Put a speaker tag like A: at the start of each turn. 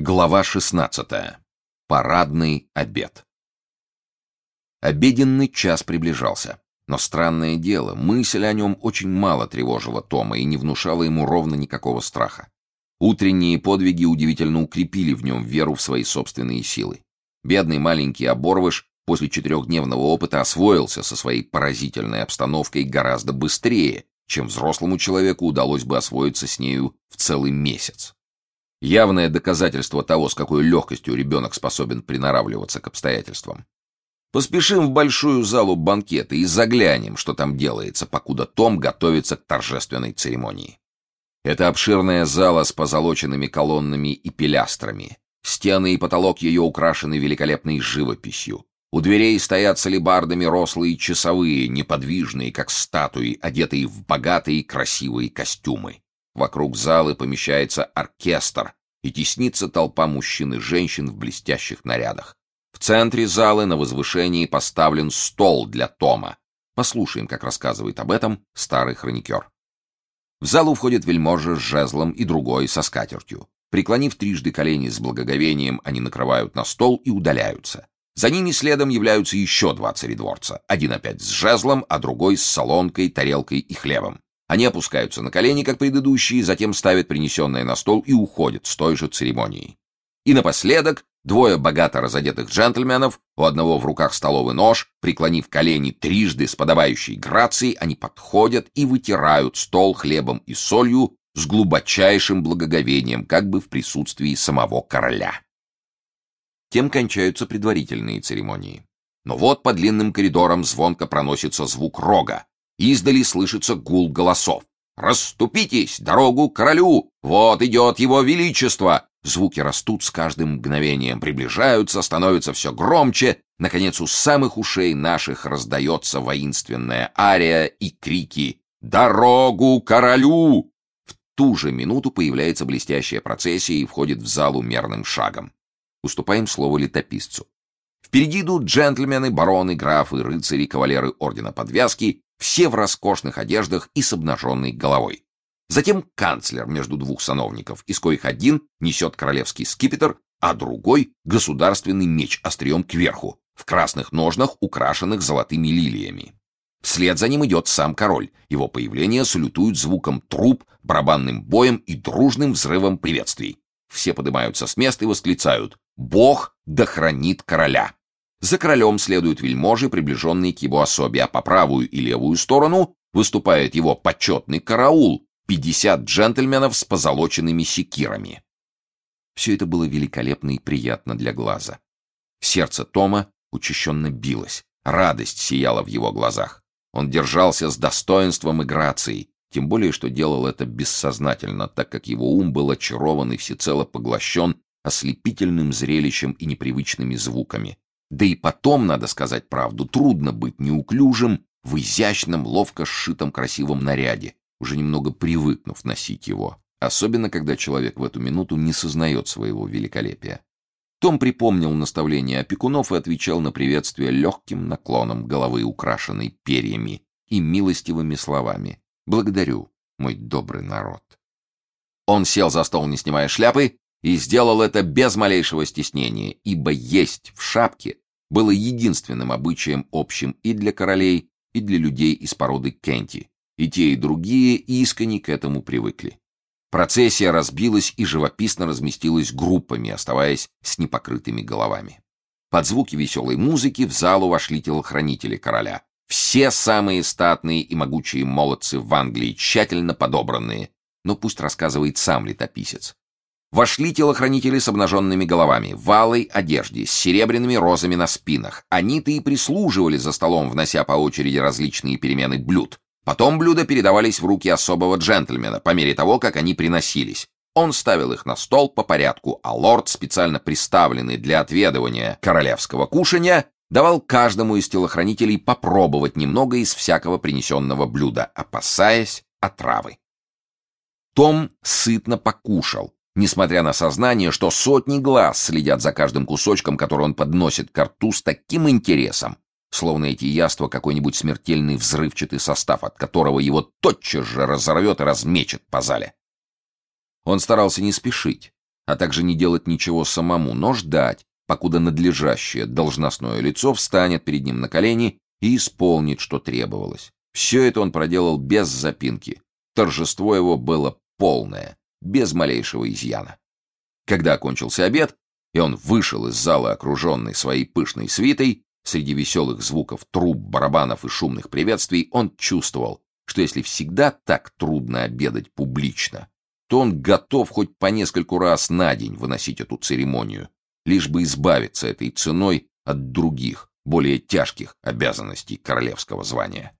A: Глава 16. Парадный обед. Обеденный час приближался. Но странное дело, мысль о нем очень мало тревожила Тома и не внушала ему ровно никакого страха. Утренние подвиги удивительно укрепили в нем веру в свои собственные силы. Бедный маленький оборвыш после четырехдневного опыта освоился со своей поразительной обстановкой гораздо быстрее, чем взрослому человеку удалось бы освоиться с нею в целый месяц. Явное доказательство того, с какой легкостью ребенок способен приноравливаться к обстоятельствам. Поспешим в большую залу банкета и заглянем, что там делается, покуда Том готовится к торжественной церемонии. Это обширная зала с позолоченными колоннами и пилястрами. Стены и потолок ее украшены великолепной живописью. У дверей стоят солибардами рослые часовые, неподвижные, как статуи, одетые в богатые красивые костюмы. Вокруг залы помещается оркестр, и теснится толпа мужчин и женщин в блестящих нарядах. В центре залы на возвышении поставлен стол для Тома. Послушаем, как рассказывает об этом старый хроникер. В залу входит вельможа с жезлом и другой со скатертью. Преклонив трижды колени с благоговением, они накрывают на стол и удаляются. За ними следом являются еще два царедворца. Один опять с жезлом, а другой с солонкой, тарелкой и хлебом. Они опускаются на колени, как предыдущие, затем ставят принесенное на стол и уходят с той же церемонией. И напоследок двое богато разодетых джентльменов, у одного в руках столовый нож, преклонив колени трижды с подобающей грацией, они подходят и вытирают стол хлебом и солью с глубочайшим благоговением, как бы в присутствии самого короля. Тем кончаются предварительные церемонии. Но вот по длинным коридорам звонко проносится звук рога, Издали слышится гул голосов. «Расступитесь! Дорогу королю! Вот идет его величество!» Звуки растут с каждым мгновением, приближаются, становятся все громче. Наконец, у самых ушей наших раздается воинственная ария и крики «Дорогу королю!» В ту же минуту появляется блестящая процессия и входит в залу мерным шагом. Уступаем слово летописцу. Впереди идут джентльмены, бароны, графы, рыцари, кавалеры ордена подвязки все в роскошных одеждах и с обнаженной головой. Затем канцлер между двух сановников, из коих один несет королевский скипетр, а другой — государственный меч острием кверху, в красных ножнах, украшенных золотыми лилиями. Вслед за ним идет сам король. Его появление салютуют звуком труб, барабанным боем и дружным взрывом приветствий. Все поднимаются с места и восклицают «Бог да хранит короля!» За королем следуют вельможи, приближенные к его особе, а по правую и левую сторону выступает его почетный караул, 50 джентльменов с позолоченными секирами. Все это было великолепно и приятно для глаза. Сердце Тома учащенно билось, радость сияла в его глазах. Он держался с достоинством и грацией, тем более, что делал это бессознательно, так как его ум был очарован и всецело поглощен ослепительным зрелищем и непривычными звуками. Да и потом, надо сказать правду, трудно быть неуклюжим в изящном, ловко сшитом красивом наряде, уже немного привыкнув носить его, особенно когда человек в эту минуту не сознает своего великолепия. Том припомнил наставление опекунов и отвечал на приветствие легким наклоном головы, украшенной перьями, и милостивыми словами «Благодарю, мой добрый народ». Он сел за стол, не снимая шляпы, и сделал это без малейшего стеснения, ибо есть в шапке было единственным обычаем общим и для королей, и для людей из породы Кенти, и те и другие искренне к этому привыкли. Процессия разбилась и живописно разместилась группами, оставаясь с непокрытыми головами. Под звуки веселой музыки в залу вошли телохранители короля. Все самые статные и могучие молодцы в Англии, тщательно подобранные. Но пусть рассказывает сам летописец. Вошли телохранители с обнаженными головами, в алой одежде, с серебряными розами на спинах. Они-то и прислуживали за столом, внося по очереди различные перемены блюд. Потом блюда передавались в руки особого джентльмена, по мере того, как они приносились. Он ставил их на стол по порядку, а лорд, специально приставленный для отведывания королевского кушания, давал каждому из телохранителей попробовать немного из всякого принесенного блюда, опасаясь отравы. Том сытно покушал, несмотря на сознание, что сотни глаз следят за каждым кусочком, который он подносит к рту с таким интересом, словно эти яства какой-нибудь смертельный взрывчатый состав, от которого его тотчас же разорвет и размечет по зале. Он старался не спешить, а также не делать ничего самому, но ждать, покуда надлежащее должностное лицо встанет перед ним на колени и исполнит, что требовалось. Все это он проделал без запинки. Торжество его было полное, без малейшего изъяна. Когда окончился обед, и он вышел из зала, окруженный своей пышной свитой, среди веселых звуков труб, барабанов и шумных приветствий, он чувствовал, что если всегда так трудно обедать публично, то он готов хоть по нескольку раз на день выносить эту церемонию, лишь бы избавиться этой ценой от других, более тяжких обязанностей королевского звания.